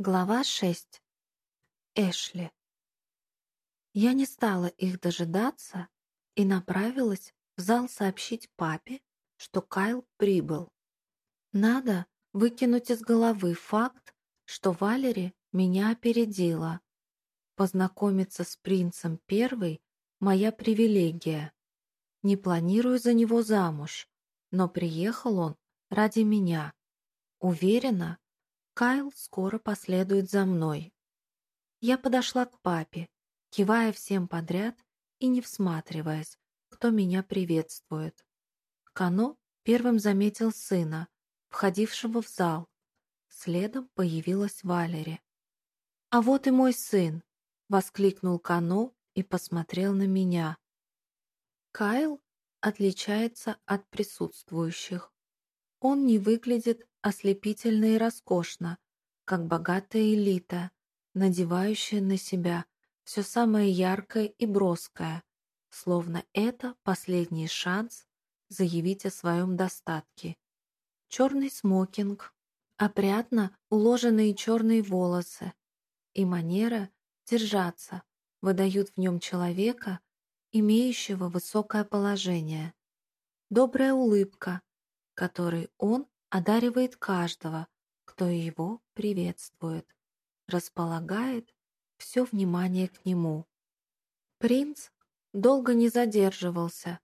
Глава 6. Эшли. Я не стала их дожидаться и направилась в зал сообщить папе, что Кайл прибыл. Надо выкинуть из головы факт, что Валери меня опередила. Познакомиться с принцем первой — моя привилегия. Не планирую за него замуж, но приехал он ради меня. Уверена, Кайл скоро последует за мной. Я подошла к папе, кивая всем подряд и не всматриваясь, кто меня приветствует. Кано первым заметил сына, входившего в зал. Следом появилась Валери. «А вот и мой сын!» — воскликнул Кано и посмотрел на меня. Кайл отличается от присутствующих. Он не выглядит ослепительно и роскошно, как богатая элита, надевающая на себя все самое яркое и броское, словно это последний шанс заявить о своем достатке. Черный смокинг, опрятно уложенные черные волосы и манера держаться выдают в нем человека, имеющего высокое положение. Добрая улыбка, которой он одаривает каждого, кто его приветствует, располагает все внимание к нему. Принц долго не задерживался,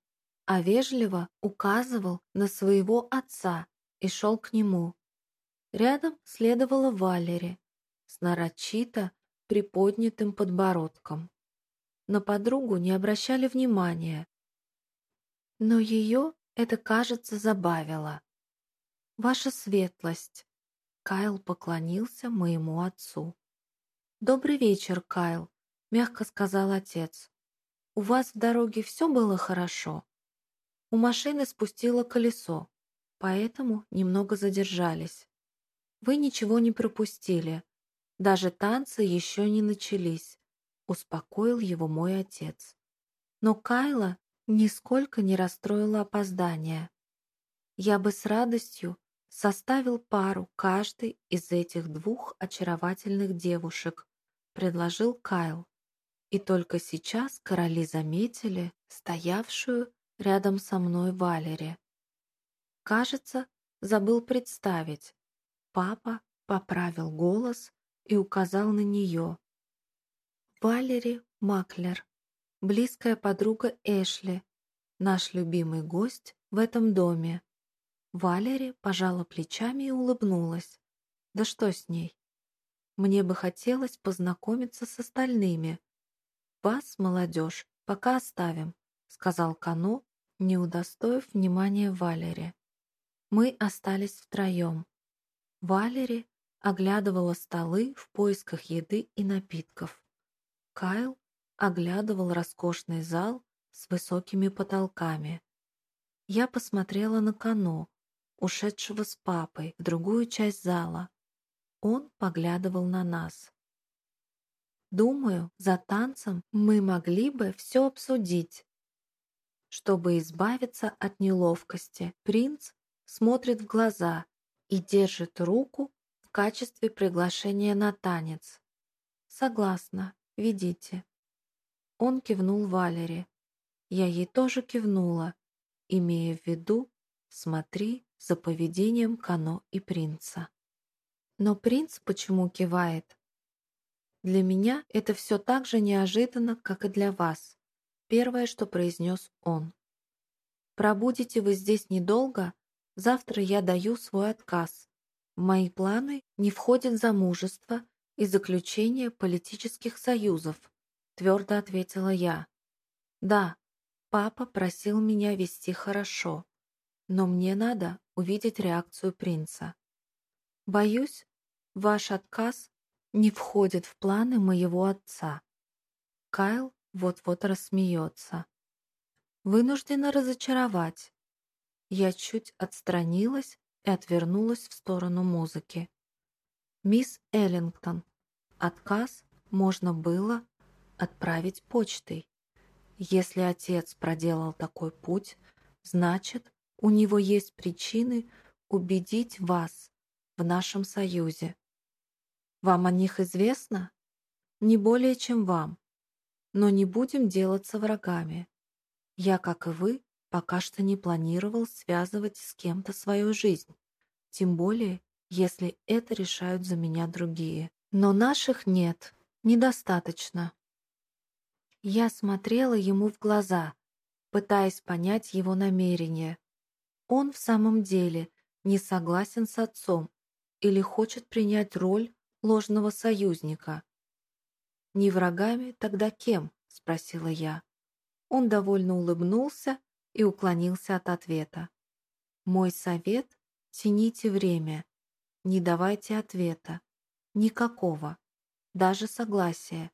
а вежливо указывал на своего отца и шел к нему. Рядом следовала Валери с нарочито приподнятым подбородком. На подругу не обращали внимания, но ее это, кажется, забавило. «Ваша светлость!» Кайл поклонился моему отцу. «Добрый вечер, Кайл», — мягко сказал отец. «У вас в дороге все было хорошо?» У машины спустило колесо, поэтому немного задержались. «Вы ничего не пропустили. Даже танцы еще не начались», — успокоил его мой отец. Но Кайла нисколько не расстроило опоздание. Я бы с радостью составил пару каждой из этих двух очаровательных девушек, предложил Кайл. И только сейчас короли заметили стоявшую рядом со мной Валери. Кажется, забыл представить. Папа поправил голос и указал на нее. Валери Маклер близкая подруга Эшли, наш любимый гость в этом доме. Валери пожала плечами и улыбнулась. Да что с ней? Мне бы хотелось познакомиться с остальными. Вас, молодежь, пока оставим, сказал Кано, не удостоив внимания Валери. Мы остались втроем. Валери оглядывала столы в поисках еды и напитков. Кайл оглядывал роскошный зал с высокими потолками. Я посмотрела на Кано, ушедшего с папой в другую часть зала. Он поглядывал на нас. Думаю, за танцем мы могли бы все обсудить. Чтобы избавиться от неловкости, принц смотрит в глаза и держит руку в качестве приглашения на танец. Согласна, ведите. Он кивнул Валере. Я ей тоже кивнула, имея в виду «смотри за поведением Кано и принца». Но принц почему кивает? Для меня это все так же неожиданно, как и для вас. Первое, что произнес он. Пробудете вы здесь недолго, завтра я даю свой отказ. В мои планы не входит замужество и заключение политических союзов твердо ответила я. Да, папа просил меня вести хорошо, но мне надо увидеть реакцию принца. Боюсь, ваш отказ не входит в планы моего отца. Кайл вот-вот рассмеется. Вынуждена разочаровать. Я чуть отстранилась и отвернулась в сторону музыки. Мисс Эллингтон, отказ можно было отправить почтой. Если отец проделал такой путь, значит, у него есть причины убедить вас в нашем союзе. Вам о них известно? Не более, чем вам. Но не будем делаться врагами. Я, как и вы, пока что не планировал связывать с кем-то свою жизнь. Тем более, если это решают за меня другие. Но наших нет, недостаточно. Я смотрела ему в глаза, пытаясь понять его намерения. Он в самом деле не согласен с отцом или хочет принять роль ложного союзника. «Не врагами, тогда кем?» — спросила я. Он довольно улыбнулся и уклонился от ответа. «Мой совет — тяните время, не давайте ответа, никакого, даже согласия.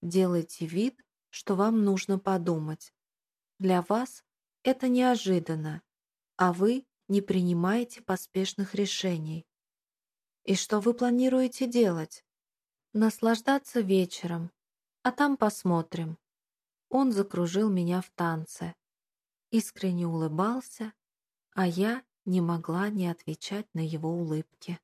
Делайте вид, что вам нужно подумать. Для вас это неожиданно, а вы не принимаете поспешных решений. И что вы планируете делать? Наслаждаться вечером, а там посмотрим. Он закружил меня в танце, искренне улыбался, а я не могла не отвечать на его улыбки.